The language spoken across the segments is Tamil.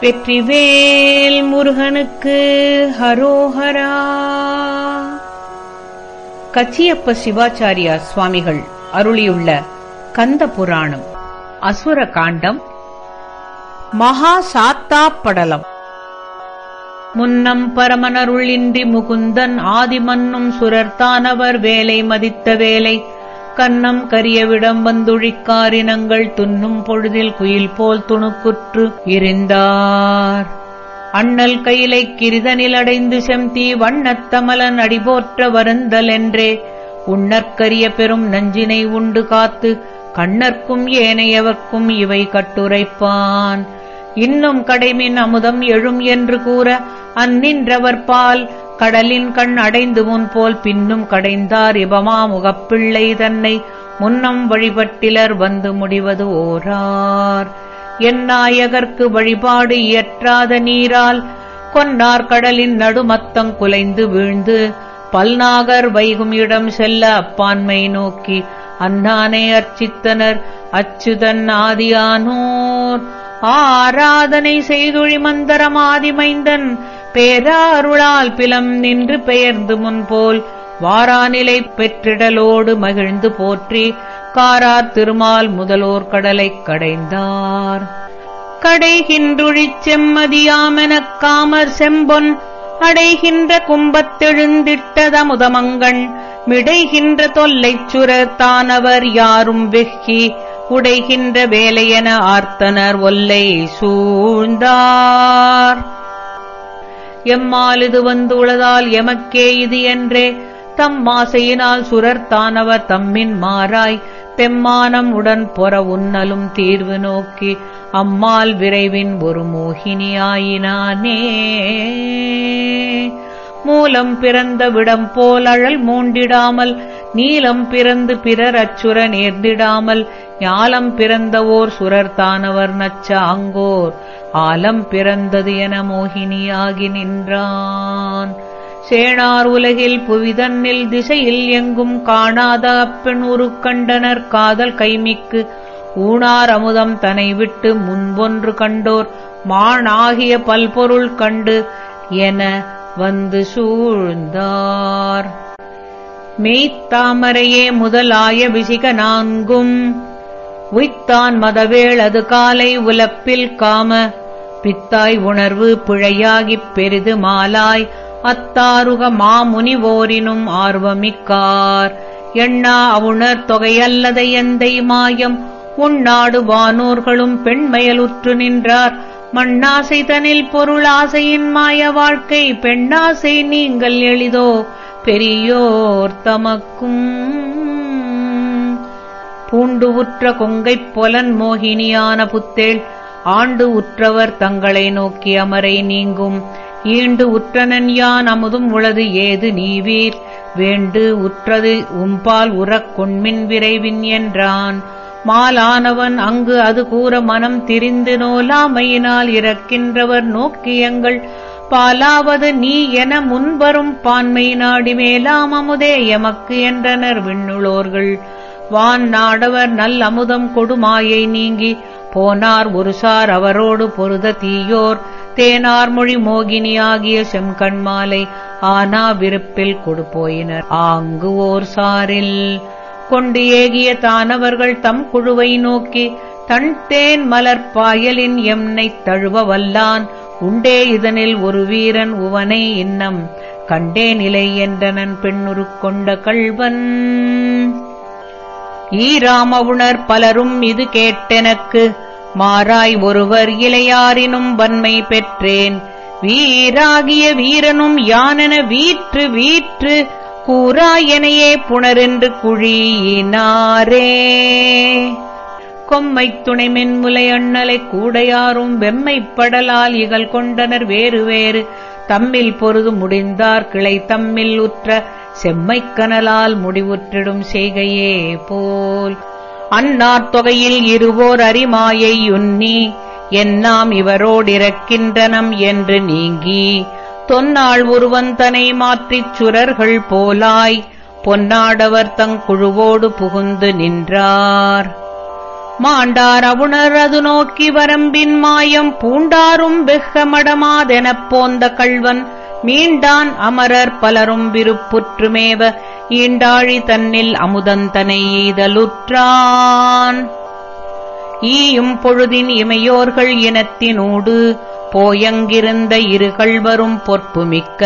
வெற்றிவேல் முருகனுக்கு ஹரோஹரா. கச்சியப்ப சிவாச்சாரியா சுவாமிகள் அருளியுள்ள கந்த புராணம் அசுர காண்டம் மகா சாத்தா படலம். முன்னம் பரமனருளின்றி முகுந்தன் ஆதிமன்னும் சுரர்த்தானவர் வேலை மதித்த வேலை கன்னம் கரியவிடம் வந்துழிக்காரினங்கள் துன்னும் பொழுதில் குயில் போல் துணுக்குற்று இருந்தார் அண்ணல் கையிலை கிரிதனில் அடைந்து செம்தி வண்ணத்தமலன் அடிபோற்ற வருந்தல் என்றே உண்ணற்கரிய பெரும் நஞ்சினை உண்டு காத்து கண்ணர்க்கும் ஏனையவர்க்கும் இவை கட்டுரைப்பான். இன்னும் கடைமின் அமுதம் எழும் என்று கூற அந்நின்றவர்பால் கடலின் கண் அடைந்து முன் போல் பின்னும் கடைந்தார் இபமா முகப்பிள்ளை தன்னை. முன்னம் வழிபட்டிலர் வந்து முடிவது ஓரார். எந்நாயகர்க்கு வழிபாடு இயற்றாத நீரால் கொன்னார் கடலின் நடுமத்தம் குலைந்து வீழ்ந்து பல்நாகர் வைகும் இடம் செல்ல அப்பான்மை நோக்கி அன்னானை அர்ச்சித்தனர் அச்சுதன் ஆதியானோர். ஆராதனை செய்துழி மந்தரமாதிமைந்தன் பேராருளால் பிலம் நின்று பெயர்ந்து முன்போல் வாராநிலை பெற்றிடலோடு மகிழ்ந்து போற்றி காரார் திருமால் முதலோர் கடலைக் கடைந்தார். கடைகின்றுழிச் செம்மதியாமெனக் காமர் செம்பொன் அடைகின்ற கும்பத்தெழுந்திட்டதமுதமங்கண் மிடைகின்ற தொல்லைச் சுரத்தானவர் யாரும் வெக்கி உடைகின்ற வேலையென ஆர்த்தனர் ஒல்லை சூழ்ந்தார். எம்மால் இது வந்துள்ளதால் எமக்கே இது என்றே தம் மாசையினால் சுரர்த்தானவர் தம்மின் மாறாய் பெம்மானம் உடன் பொற உன்னலும் தீர்வு நோக்கி அம்மாள் விரைவின் ஒரு மோகினியாயினானே. மூலம் பிறந்த விடம் போல் அழல் மூண்டிடாமல் நீலம் பிறந்து பிறர் அச்சுர நேர்ந்திடாமல் ஞாலம் பிறந்தவோர் சுரர்தானவர் நச்ச அங்கோர் ஆலம் பிறந்தது என மோகினியாகி நின்றான். சேனார் உலகில் புவிதன்னில் திசையில் எங்கும் காணாத அப்பெண் கண்டனர் காதல் கைமிக்கு. ஊனார் அமுதம் தனை விட்டு முன்பொன்று கண்டோர். மானாகிய பல்பொருள் கண்டு என வந்து சூழ்ந்தார். மெய்த்தாமரையே முதலாய விசிக நான்கும் உய்த்தான் மதவேள் அது காலை உலப்பில் காம. பித்தாய் உணர்வு பிழையாகிப் பெரிது மாலாய். அத்தாருக மாமுனிவோரினும் ஆர்வமிக்கார். எண்ணா அவுணர் தொகையல்லதை எந்தை மாயம். உன்னாடு வானோர்களும் பெண்மயலுற்று நின்றார். மண்ணாசை தனில் பொருளாசையின் மாய வாழ்க்கை. பெண்ணாசை நீங்கள் எளிதோ பெரியோர் தமக்கும். பூண்டு உற்ற கொங்கைப் பொலன் மோகினியான புத்தேள் ஆண்டு உற்றவர் தங்களை நோக்கி அமரை நீங்கும். ஈண்டு உற்றனன் யான் அமுதும் உளது ஏது நீவீர்? வேண்டு உற்றது உம்பால் உறக் கொண்மின் விரைவின் என்றான். மாலானவன் அங்கு அது கூற மனம் திரிந்து நோலாமையினால் இறக்கின்றவர் நோக்கியங்கள் பாலாவது நீ என முன்வரும் பான்மை நாடி மேலாம் அமுதே எமக்கு என்றனர் விண்ணுளோர்கள். வான் நாடவர் நல் அமுதம் கொடுமாயை நீங்கி போனார் ஒருசார் அவரோடு பொருத தீயோர். தேனார் மொழி மோகினி ஆகிய செம்கண்மாலை ஆனா விருப்பில் கொடுப்போயினர். ஆங்கு ஓர் சாரில் கொண்டு ஏகிய தானவர்கள் தம் குழுவை நோக்கி தன் தேன் மலர் பாயலின் எம்னைத் தழுவ வல்லான் உண்டே இதனில் ஒரு வீரன் உவனை இன்னம் கண்டே நிலை என்றனன் பெண்ணுரு கொண்ட கள்வன். ஈராமவுணர் பலரும் இது கேட்டெனக்கு. மாறாய் ஒருவர் இளையாரினும் வன்மை பெற்றேன். வீராகிய வீரனும் யானென வீற்று வீற்று கூறாயனையே புணரென்று குழியினாரே. கொம்மை துணைமென் முலை அண்ணலைக் கூடையாரும் வெம்மைப்படலால் இகழ் கொண்டனர் வேறு வேறு. தம்மில் பொருது முடிந்தார் கிளை தம்மில் உற்ற செம்மைக்கனலால் முடிவுற்றிடும் செய்கையே போல். அந்நார் தொகையில் இருவோர் அரிமாயை உன்னி என்னாம் இவரோடிறக்கின்றனம் என்று நீங்கி தொன்னாள் ஒருவன் தனை மாற்றிச் சுரர்கள் போலாய் பொன்னாடவர் தங் குழுவோடு புகுந்து நின்றார். மாண்டார் அவுணர் அது நோக்கி வரம்பின் மாயம் பூண்டாரும் வெஹமடமாதெனப் போந்த கள்வன் மீண்டான் அமரர் பலரும் விருப்புற்றுமேவ ஈண்டாழி தன்னில் அமுதந்தனை ஈதலுற்றான் ஈயும் பொழுதின் இமையோர்கள் இனத்தினூடு போயங்கிருந்த இருகள் வரும் பொற்புமிக்க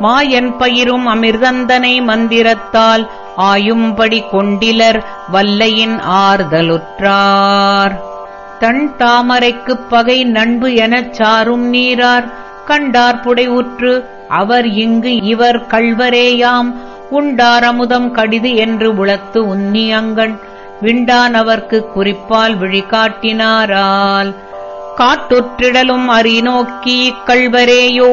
மாயன் பயிரும் அமிர்தந்தனை மந்திரத்தால் ஆயும்படி கொண்டிலர் வல்லையின் ஆர்தலுற்றார் தன் தாமரைக்குப் பகை நண்பு எனச் சாரும் நீரார் கண்டார் உற்று அவர் இங்கு இவர் கள்வரேயாம். உண்டாரமுதம் கடிது என்று உளத்து உன்னி அங்கண். விண்டான் அவர்க்கு குறிப்பால் விழிகாட்டினாரால். காட்டுற்றிடலும் அறிநோக்கி இக்கள்வரேயோ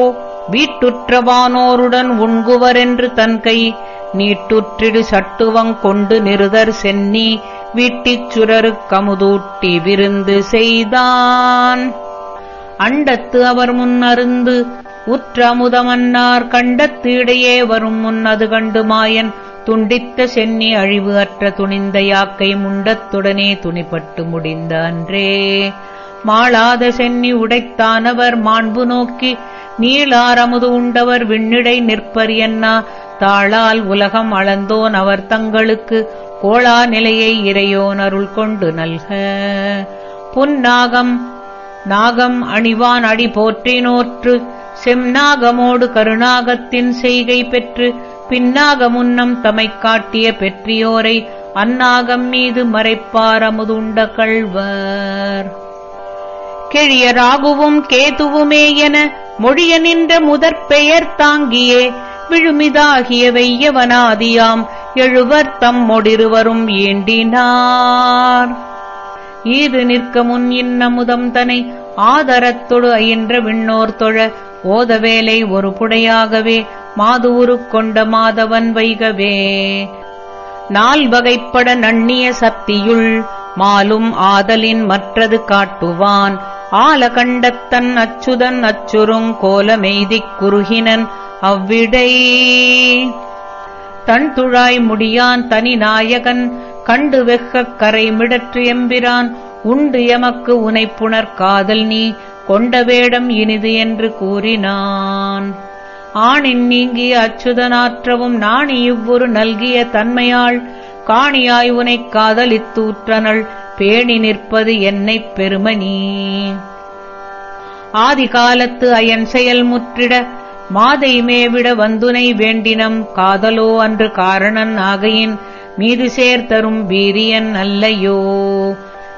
வீட்டுற்றவானோருடன் உண்குவரென்று தன் கை. நீட்டுற்றிடு சட்டுவங் கொண்டு நிருதர் சென்னி. வீட்டிச் சுரருக் கமுதூட்டி விருந்து செய்தான். அண்டத்து அவர் முன்னருந்து உற்ற அமுதமன்னார் கண்டத்து இடையே வரும் முன் அது கண்டு மாயன் துண்டித்த சென்னி அழிவு அற்ற துணிந்த யாக்கை முண்டத்துடனே துணிப்பட்டு முடிந்த அன்றே. மாளாத சென்னி உடைத்தானவர் மாண்பு நோக்கி நீளாரமுது உண்டவர் விண்ணிடை நிற்பர் என்னா தாளால் உலகம் அளந்தோன் அவர் தங்களுக்கு கோளா நிலையை இறையோன் அருள் கொண்டு நல்க. புன்னாகம் நாகம் அணிவான் அடி போற்றினோற்று செம்நாகமோடு கருணாகத்தின் செய்கை பெற்று பின்னாக முன்னம் தமைக் காட்டிய பெற்றியோரை அந்நாகம் மீது மறைப்பாரமுதுண்ட கள்வர். கெழிய ராகுவும் கேதுவுமே என மொழிய நின்ற முதற் பெயர் தாங்கியே விழுமிதாகிய வெய்யவனாதியாம் எழுவர் தம்மொடிருவரும் ஏண்டினார் ஈது நிற்க முன் இன்னமுதம் தனை ஆதரத்தொடு அயின்ற விண்ணோர் தொழ ஓதவேலை ஒரு புடையாகவே மாதூரு கொண்ட மாதவன் வைகவே. நால்வகைப்பட நண்ணிய சக்தியுள் மாலும் ஆதலின் மற்றது காட்டுவான். ஆலகண்டத்தன் அச்சுதன் அச்சுருங் கோலமெய்திக் குறுகினன் அவ்விடை. தன் துழாய் முடியான் தனி நாயகன் கண்டு வெக்கக் கரை மிடற்று எம்பிரான் உண்டு எமக்கு உனைப்புணர் காதல் நீ கொண்ட வேடம் இனிது என்று கூறினான். ஆணின் நீங்கிய அச்சுதனாற்றவும் நாணி இவ்வொரு நல்கிய தன்மையாள் காணியாய் உனைக் காதலித்தூற்றனள் பேணி நிற்பது என்னைப் பெருமனீ. ஆதி காலத்து அயன் செயல் முற்றிட மாதை மேவிட வந்துனை வேண்டினம் காதலோ அன்று காரணன் ஆகையின் மீது சேர்த்தரும் வீரியன் அல்லையோ?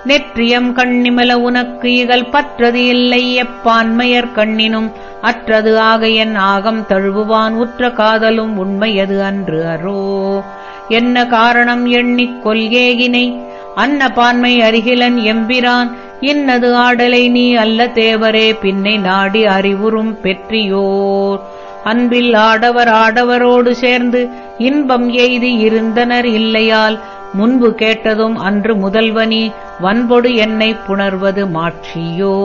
நெற்றியம் கண்ணிமல உனக்கு இகல் பற்றது இல்லை. எப்பான்மையர் கண்ணினும் அற்றது ஆகையன் ஆகம் தழுவுவான். உற்ற காதலும் உண்மையது அன்று அரோ என்ன காரணம் எண்ணிக் கொள்கேகினை? அன்ன பான்மை அருகிலன் எம்பிரான். இன்னது ஆடலை நீ அல்ல தேவரே. பின்னை நாடி அறிவுறும் பெற்றியோர். அன்பில் ஆடவர் ஆடவரோடு சேர்ந்து இன்பம் எய்தி இருந்தனர் இல்லையால் முன்பு கேட்டதும் அன்று முதல்வனி வன்பொடு என்னை புணர்வது மாட்சியோ?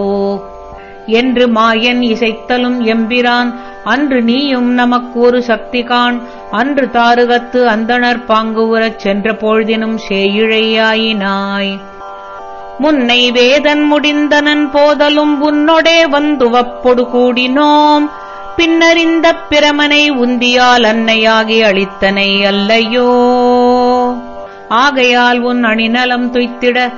என்று மாயன் இசைத்தலும் எம்பிரான் அன்று நீயும் நமக்கு ஒரு சக்தி காண் அன்று தாருகத்து அந்தணர் பாங்கு உறச் சென்ற பொழுதினும் சேயிழையாயினாய். முன்னை வேதன் முடிந்தனன் போதலும் உன்னொடே வந்துவப்பொடு கூடினோம் பின்னறிந்த பிரமனை உந்தியால் அன்னையாகி அளித்தனை அல்லையோ. ஆகையால் உன் அணிநலம் துய்த்திட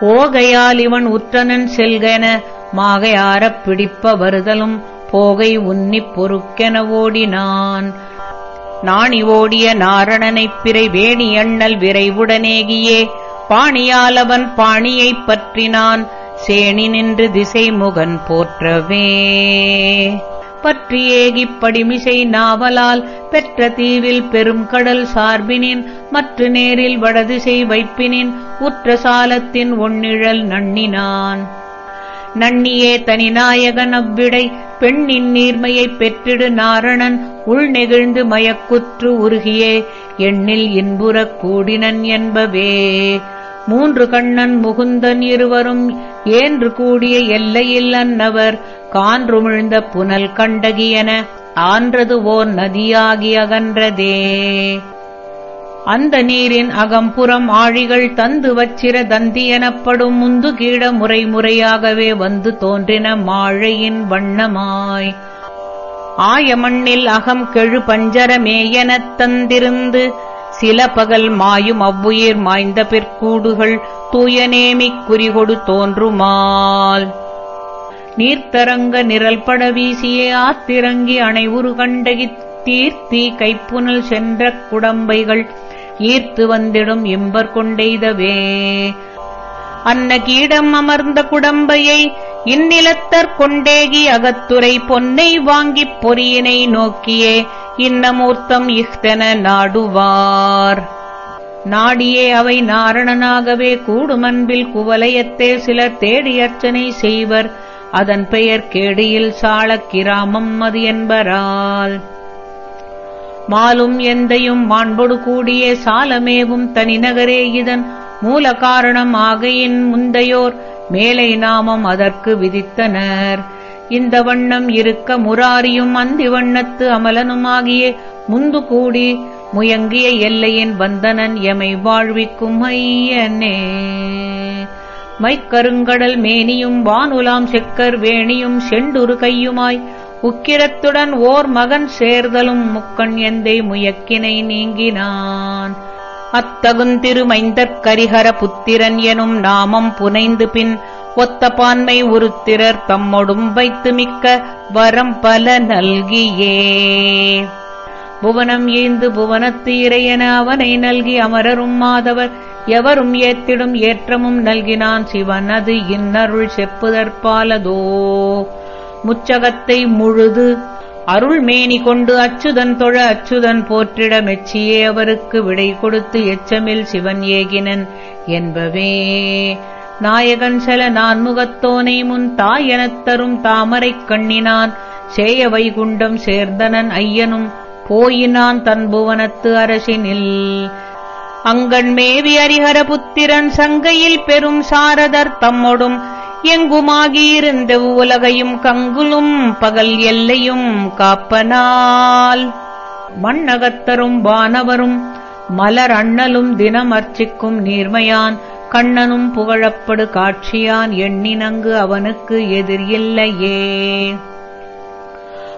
ஓகையால் இவன் உற்றனன் செல்கென மாகையாரப் பிடிப்ப வருதலும் போகை உன்னிப் பொறுக்கென ஓடினான். நாணி ஓடிய நாரணனைப் பிறை வேணி அண்ணல் விரைவுடனேகியே பாணியாலவன் பாணியைப் பற்றினான் சேணி நின்று திசை முகன் போற்றவே. பற்றியேகிப் படிமிசை நாவலால் பெற்ற தீவில் பெரும் கடல் சார்பினின் மற்ற நேரில் வடதிசை வைப்பினின் உற்ற சாலத்தின் ஒன்னிழல் நண்ணினான். நன்னியே தனிநாயகன் அவ்விடை பெண்ணின் நீர்மையைப் பெற்றிடு நாரணன் உள் நெகிழ்ந்து மயக்குற்று உருகியே எண்ணில் இன்புறக் கூடினன் என்பவே. மூன்று கண்ணன் முகுந்தன் இருவரும் ஏன்று கூடிய எல்லையில் அன்னவர் கான்றுமிழ்ந்த புனல் கண்டகியன ஆன்றது ஓர் நதியாகி அகன்றதே. அந்த நீரின் அகம்புறம் ஆழிகள் தந்து வச்சிர தந்தி எனப்படும் முந்து கீழ முறை முறையாகவே வந்து தோன்றின மாழையின் வண்ணமாய். ஆயமண்ணில் அகம் கெழு பஞ்சரமேயெனத் தந்திருந்து சில பகல் மாயும் அவ்வுயிர் மாய்ந்த பிற்கூடுகள் தூயநேமிக் குறிகொடு தோன்றுமால். நீர்த்தரங்க நிரல்பட வீசியே ஆத்திரங்கி அணைவுரு கண்டகித் தீர்த்தி கைப்புனல் சென்ற குடம்பைகள் ஈர்த்து வந்திடும் இம்பர் கொண்டெய்தவே. அன்ன கீடம் அமர்ந்த குடம்பையை இந்நிலத்தற் கொண்டேகி அகத்துரை பொன்னை வாங்கிப் பொறியினை நோக்கியே இன்னமூர்த்தம் இஃதென நாடுவார். நாடியே அவை நாரணனாகவே கூடுமன்பில் குவலயத்தே சிலர் தேடி அர்ச்சனை செய்வர். அதன் பெயர் கேடியில் சாளக் கிராமம் அது என்பரால். மாலும் எந்தையும் மாண்பொடு கூடிய சாலமேவும் தனிநகரே இதன் மூல காரணம் ஆகையின் முந்தையோர் மேலை நாமம் அதற்கு விதித்தனர். இந்த வண்ணம் இருக்க முராரியும் அந்தி வண்ணத்து அமலனுமாகிய முந்து கூடி முயங்கிய எல்லையின் வந்தனன் எமை வாழ்விக்கும் ஐயனே. மைக்கருங்கடல் மேனியும் வானுலாம் செக்கர் வேணியும் செண்டுரு கையுமாய் உக்கிரத்துடன் ஓர் மகன் சேர்தலும் முக்கண் எந்தை முயக்கினை நீங்கினான். அத்தகுந்திருமைந்தற்கரிகர புத்திரன் எனும் நாமம் புனைந்து பின் ஒத்த பான்மை உருத்திரர் தம்மொடும் வைத்து மிக்க வரம் பல நல்கியே. புவனம் ஏந்து புவனத்து இறையென அவனை நல்கி அமரரும் மாதவர். எவரும் ஏத்திடும் ஏற்றமும் நல்கினான் சிவன் அது இன்னருள் செப்புதற்பாலதோ முச்சகத்தை முழுது அருள் மேனி கொண்டு அச்சுதன் தொழ அச்சுதன் போற்றிட மெச்சியே அவருக்கு விடை கொடுத்து எச்சமில் சிவன் ஏகினன் என்பவே. நாயகன் செல நான் முகத்தோனை முன் தாயெனத் தரும் தாமரைக் கண்ணினான். சேய வைகுண்டம் சேர்ந்தனன் ஐயனும் போயினான் தன் புவனத்து அரசினில். அங்கண் மேவி அரிஹர புத்திரன் சங்கையில் பெரும் சாரதர் தம்மொடும். எங்குமாகியிருந்த உலகையும் கங்குலும் பகல் எல்லையும் காப்பனால். மண்ணகத்தரும் வானவரும் மலர் அண்ணலும் தினம் அர்ச்சிக்கும் நீர்மையான். கண்ணனும் புகழப்படு காட்சியான் எண்ணினங்கு அவனுக்கு எதிர் இல்லையே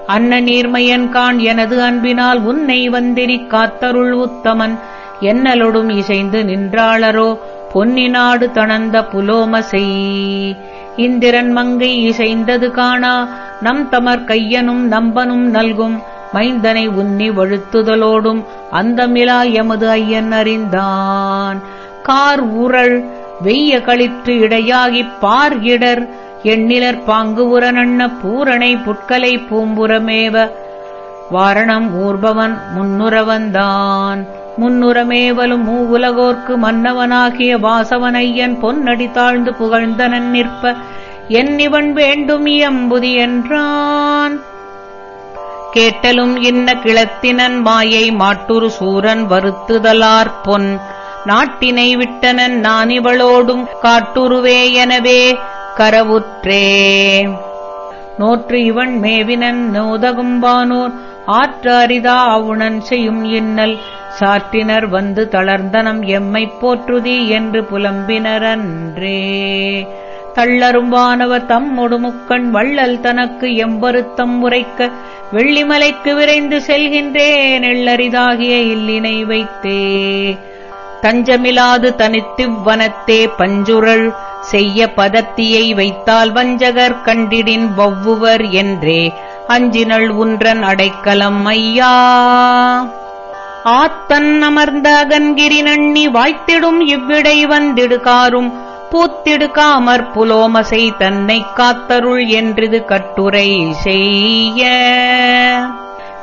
அன்ன நீர்மையன் கான் எனது அன்பினால் உன்னை வந்திரி காத்தருள் உத்தமன். என்னலொடும் இசைந்து நின்றாளரோ பொன்னினாடு தணந்த புலோமசை. இந்திரன் மங்கை இசைந்தது காணா நம் தமர் கையனும் நம்பனும் நல்கும். மைந்தனை உன்னி வழுத்துதலோடும் அந்தமிலா எமது ஐயன் அறிந்தான். கார் உரள் வெய்ய களிற்று இடையாகிப் பார் இடர் எண்ணிலர் பாங்கு உரனண்ண பூரணை புட்கலை பூம்புறமேவ வாரணம் ஊர்பவன் முன்னுரவன்தான் முன்னுரமேவலும் மூவுலகோர்க்கு மன்னவனாகிய வாசவனையன் பொன்னடி தாழ்ந்து புகழ்ந்தனன் நிற்ப என்னிவன் வேண்டும் இயம்புதி என்றான். கேட்டலும் இன்ன கிளத்தினன் மாயை மாட்டுரு சூரன் வருத்துதலார் பொன் நாட்டினை விட்டனன் நான் இவளோடும் காட்டுருவே எனவே கரவுற்றே. நோற்று இவன் மேவினன் நோதகும்பானோர் ஆற்ற அரிதா அவுணன் செய்யும் இன்னல். சாற்றினர் வந்து தளர்ந்தனம் எம்மைப் போற்றுதி என்று புலம்பினரன்றே. தள்ளரும்பானவ தம் முக்கண் வள்ளல் தனக்கு எம்பருத்தம் உரைக்க வெள்ளிமலைக்கு விரைந்து செல்கின்றேன் எள்ளரிதாகிய இல்லினை வைத்தே. தஞ்சமிலாது தனித்திவ்வனத்தே பஞ்சுரள் செய்ய பதத்தியை வைத்தால் வஞ்சகர் கண்டிடின் வவ்வுவர் என்றே. அஞ்சினள் உன்றன் அடைக்கலம் ஐயா. ஆத்தன் அமர்ந்த அகன்கிரி நண்ணி வாய்த்திடும் இவ்விடை வந்திடுகாரும் பூத்திடுக்காமற் புலோமசை தன்னைக் காத்தருள் என்றிது கட்டுரை செய்ய.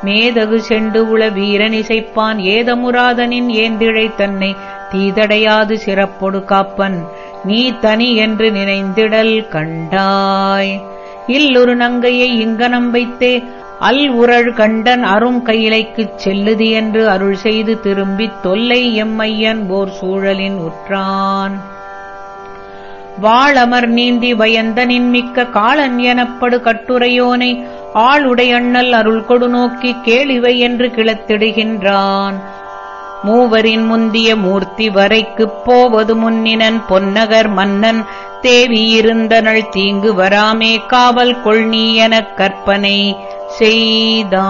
மேதகு செண்டு உள வீரன் இசைப்பான் ஏதமுராதனின் ஏந்திழை தன்னை தீதடையாது சிறப்பொடு காப்பன். நீ தனி என்று நினைந்திடல் கண்டாய். இல்லொரு நங்கையை இங்கனம் வைத்தே அல் உரள் கண்டன் அரும் கையிலைக்குச் செல்லுதி என்று அருள் செய்து திரும்பித் தொல்லை எம்மையன் போர் சூழலின் உற்றான். வாளமர் நீந்தி வயந்தனின் மிக்க காளன் எனப்படு கட்டுரையோனை ஆளுடையண்ணல் அருள் கொடு நோக்கி கேளிவை என்று கிளத்திடுகின்றான். மூவரின் முந்திய மூர்த்தி வரைக்குப் போவது முன்னினன் பொன்னகர் மன்னன். தேவியிருந்தனள் தீங்கு வராமே காவல் கொள் நீ எனக் கற்பனை செய்தான்.